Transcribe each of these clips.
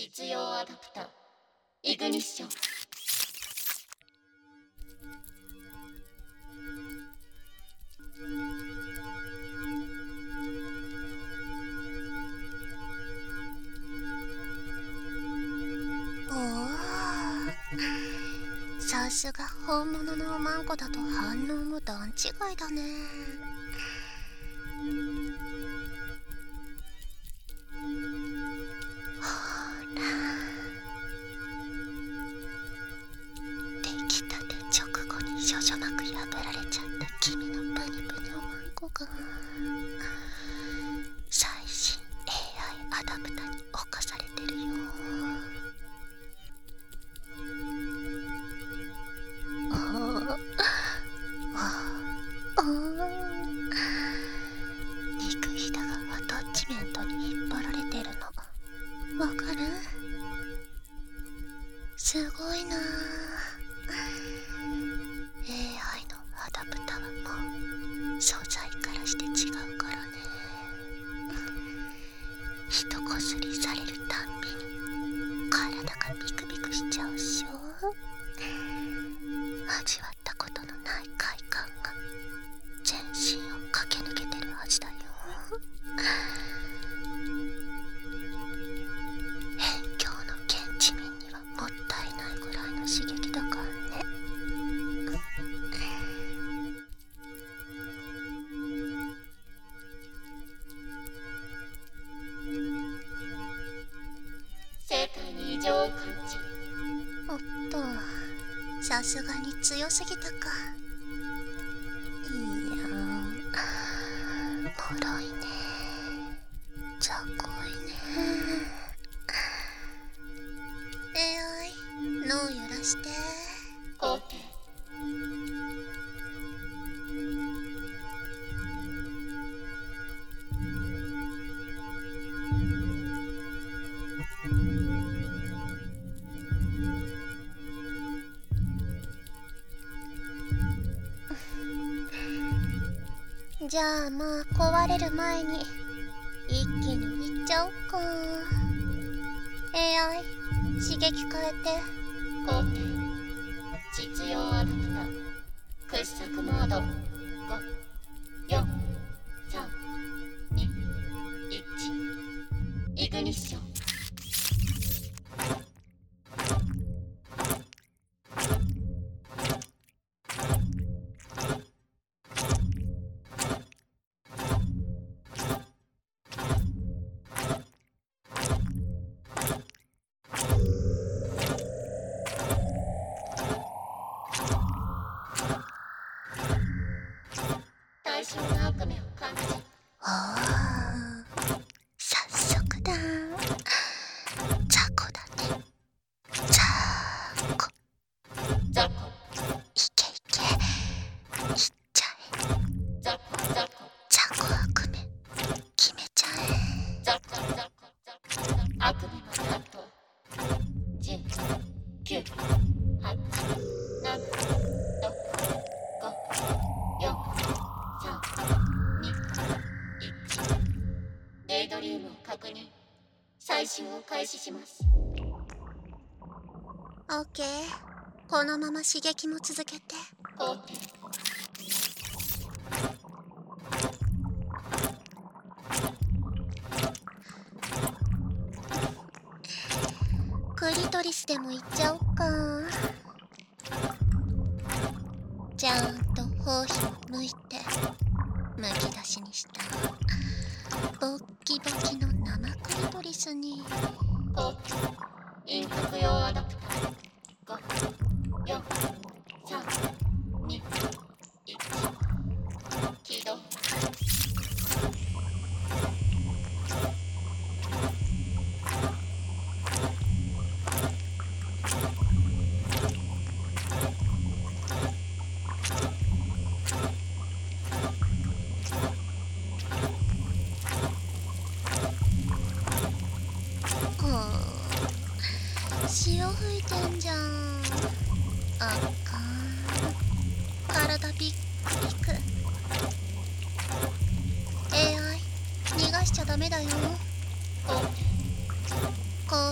実用アダプターイグニッション。おおさすが本物のおまんこだと反応も段違いだね。さすがに強すぎたか。じゃあまあ壊れる前に一気にいっちゃおっか。AI 刺激変えて。後継実用アダプタ掘削モード。配信を開始します。このまま刺激も続けて。OK クリトリスでも行っちゃおっか。ちゃんと包皮を向いて。むき出しにした。ボッキボキの生クリトリスに。ポッインタビュアダプター。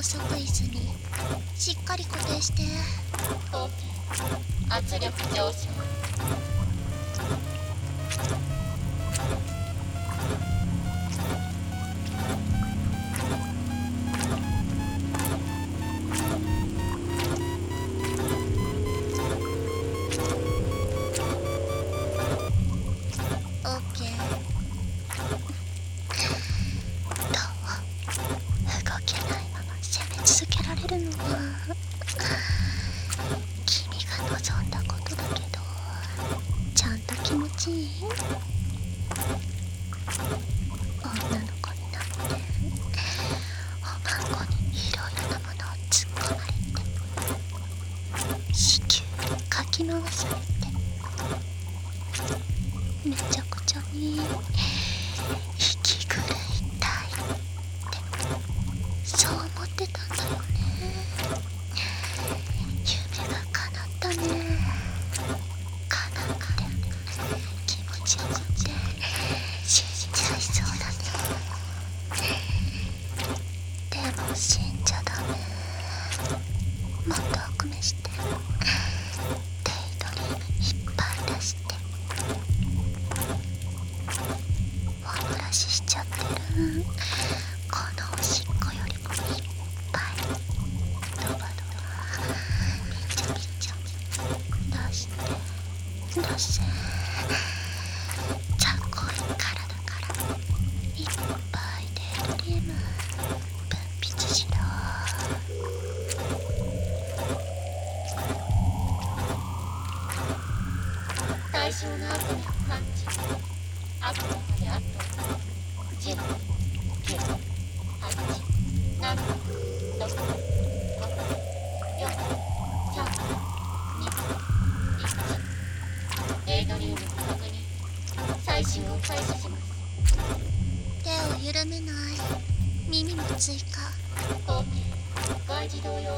足椅子にしっかり固定して。圧力上昇子宮かき流されてめちゃくちゃに息らいたいってそう思ってたんだよね夢が叶ったね叶って気持ちよくて信じちゃいそうだねでも信じ手を緩めない。耳も追加外自動用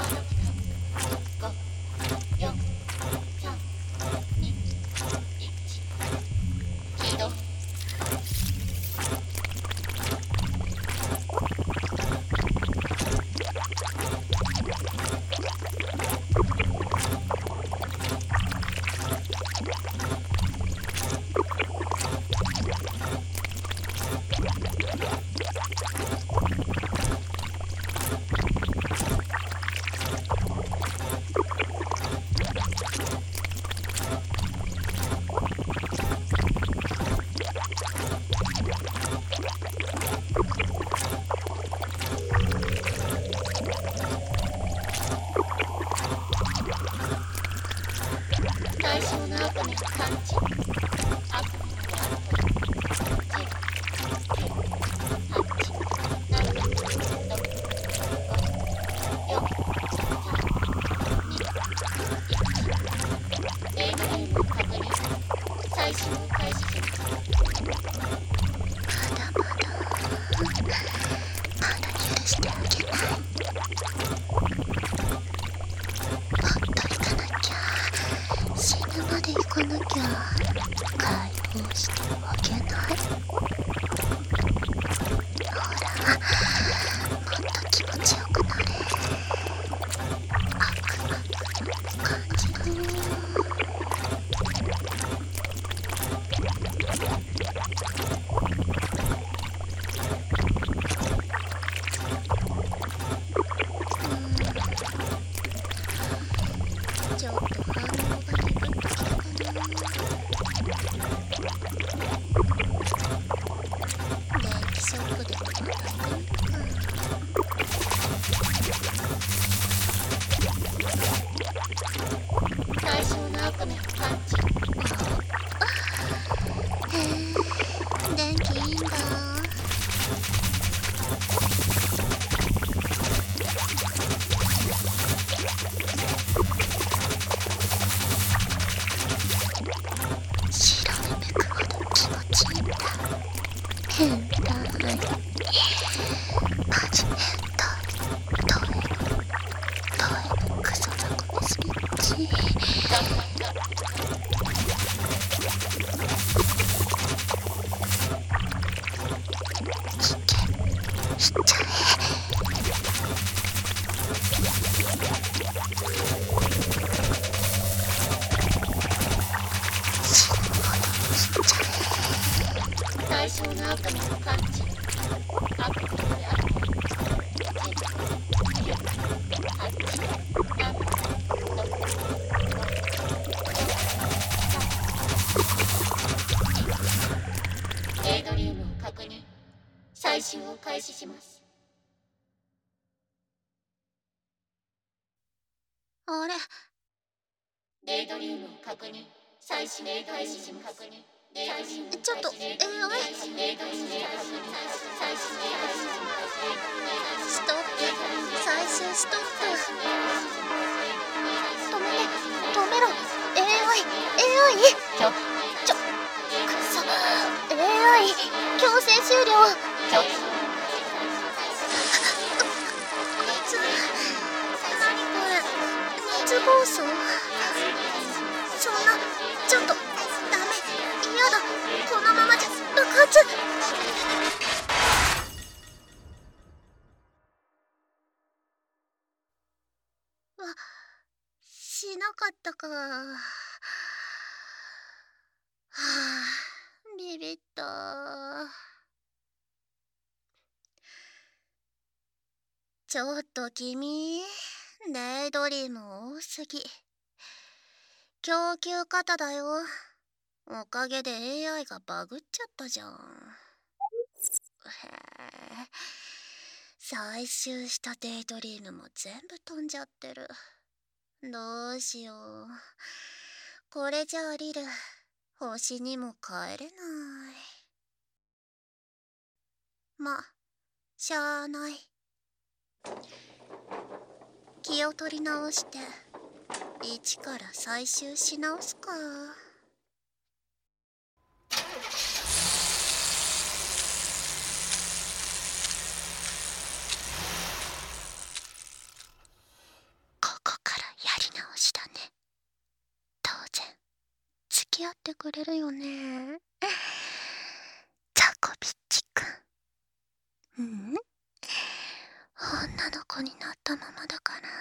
気持ちよくなれ悪と感じだよちょっと反応が出てきた。ちっちゃい最初の悪魔の感じ採集を開始します。あれ？デイドリームを確認。確認。ちょっと AI ストップ最終ストップ。止めて。止めろ。AI AI ちょちょくそ。AI 強制終了ちょ熱何これ熱暴走そんなちょっとダメ嫌だこのままじゃ爆発わしなかったかはあビビったちょっと君デイドリーム多すぎ。供給型だよ。おかげで AI がバグっちゃったじゃん。へえ。採集したデイドリームも全部飛んじゃってる。どうしよう。これじゃあリル。星にも帰れない。ましゃあない。気を取り直して一から採集し直すか。ここからやり直しだね。当然付き合ってくれるよね。ザコビッチくんうん？になったままだから。